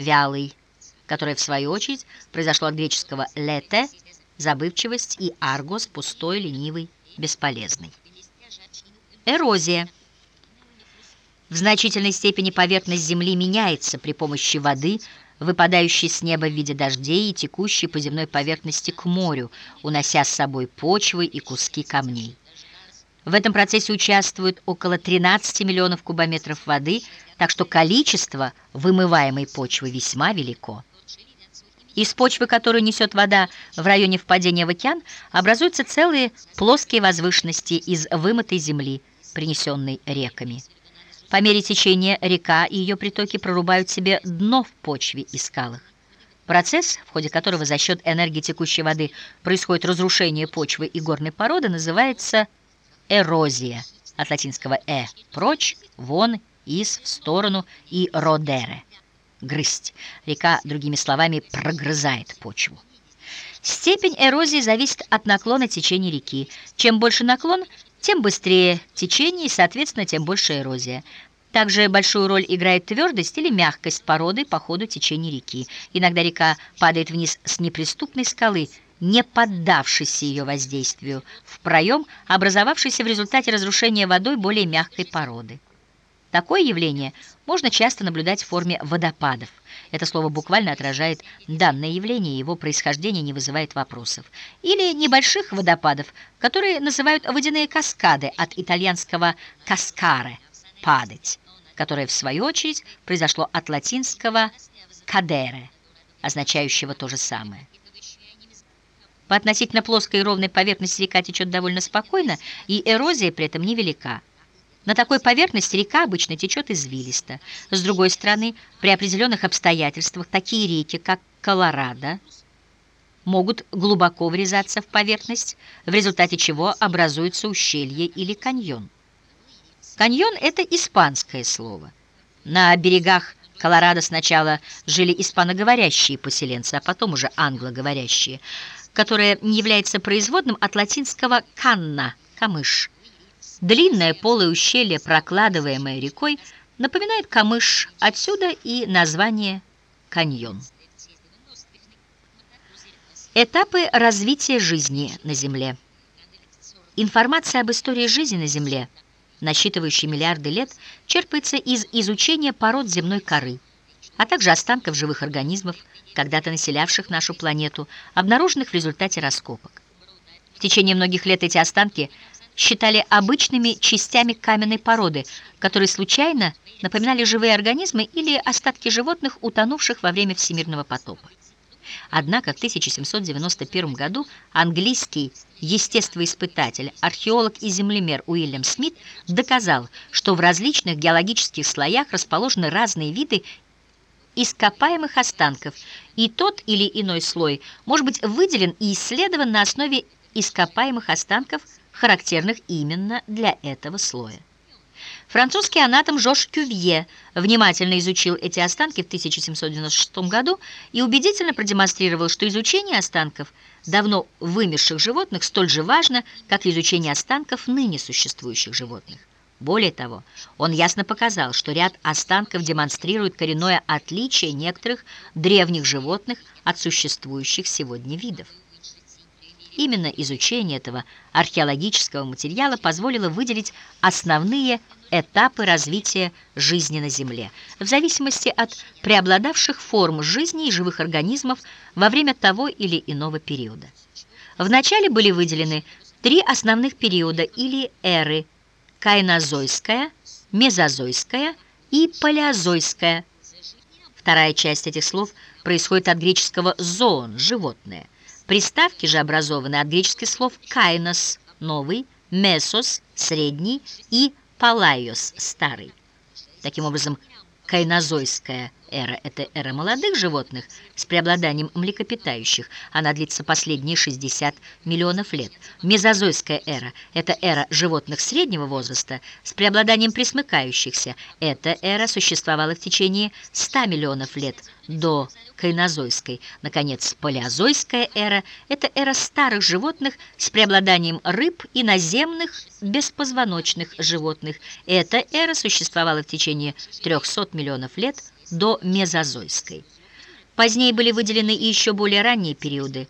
вялый, которое, в свою очередь, произошло от греческого «лете» — забывчивость, и «аргос» — пустой, ленивый, бесполезный. Эрозия. В значительной степени поверхность Земли меняется при помощи воды, выпадающей с неба в виде дождей и текущей по земной поверхности к морю, унося с собой почвы и куски камней. В этом процессе участвуют около 13 миллионов кубометров воды, так что количество вымываемой почвы весьма велико. Из почвы, которую несет вода в районе впадения в океан, образуются целые плоские возвышенности из вымытой земли, принесенной реками. По мере течения река и ее притоки прорубают себе дно в почве и скалах. Процесс, в ходе которого за счет энергии текущей воды происходит разрушение почвы и горной породы, называется эрозия, от латинского «э» – прочь, вон, из, в сторону и «родере» – грызть. Река, другими словами, прогрызает почву. Степень эрозии зависит от наклона течения реки. Чем больше наклон, тем быстрее течение и, соответственно, тем больше эрозия. Также большую роль играет твердость или мягкость породы по ходу течения реки. Иногда река падает вниз с неприступной скалы – не поддавшийся ее воздействию, в проем, образовавшийся в результате разрушения водой более мягкой породы. Такое явление можно часто наблюдать в форме водопадов. Это слово буквально отражает данное явление, его происхождение не вызывает вопросов. Или небольших водопадов, которые называют водяные каскады от итальянского «каскаре» — «падать», которое, в свою очередь, произошло от латинского «кадере», означающего то же самое. По относительно плоской и ровной поверхности река течет довольно спокойно, и эрозия при этом невелика. На такой поверхности река обычно течет извилисто. С другой стороны, при определенных обстоятельствах такие реки, как Колорадо, могут глубоко врезаться в поверхность, в результате чего образуется ущелье или каньон. Каньон – это испанское слово. На берегах Колорадо сначала жили испаноговорящие поселенцы, а потом уже англоговорящие – которое не является производным от латинского «канна» — «камыш». Длинное полое ущелье, прокладываемое рекой, напоминает камыш, отсюда и название «каньон». Этапы развития жизни на Земле. Информация об истории жизни на Земле, насчитывающей миллиарды лет, черпается из изучения пород земной коры, а также останков живых организмов, когда-то населявших нашу планету, обнаруженных в результате раскопок. В течение многих лет эти останки считали обычными частями каменной породы, которые случайно напоминали живые организмы или остатки животных, утонувших во время всемирного потопа. Однако в 1791 году английский естествоиспытатель, археолог и землемер Уильям Смит доказал, что в различных геологических слоях расположены разные виды ископаемых останков, и тот или иной слой может быть выделен и исследован на основе ископаемых останков, характерных именно для этого слоя. Французский анатом Жорж Кювье внимательно изучил эти останки в 1796 году и убедительно продемонстрировал, что изучение останков давно вымерших животных столь же важно, как изучение останков ныне существующих животных. Более того, он ясно показал, что ряд останков демонстрирует коренное отличие некоторых древних животных от существующих сегодня видов. Именно изучение этого археологического материала позволило выделить основные этапы развития жизни на Земле в зависимости от преобладавших форм жизни и живых организмов во время того или иного периода. Вначале были выделены три основных периода или эры – кайнозойская, мезозойская и палеозойская. Вторая часть этих слов происходит от греческого «зоон» – «животное». Приставки же образованы от греческих слов «кайнос» – «новый», «месос» – «средний» и «палайос» – «старый». Таким образом, кайнозойская эра – это эра молодых животных с преобладанием млекопитающих. Она длится последние 60 миллионов лет. Мезозойская эра – это эра животных среднего возраста с преобладанием пресмыкающихся. Эта эра существовала в течение 100 миллионов лет до кайнозойской. Наконец, палеозойская эра – это эра старых животных с преобладанием рыб и наземных беспозвоночных животных. Эта эра существовала в течение 300 миллионов лет до Мезозойской. Позднее были выделены и еще более ранние периоды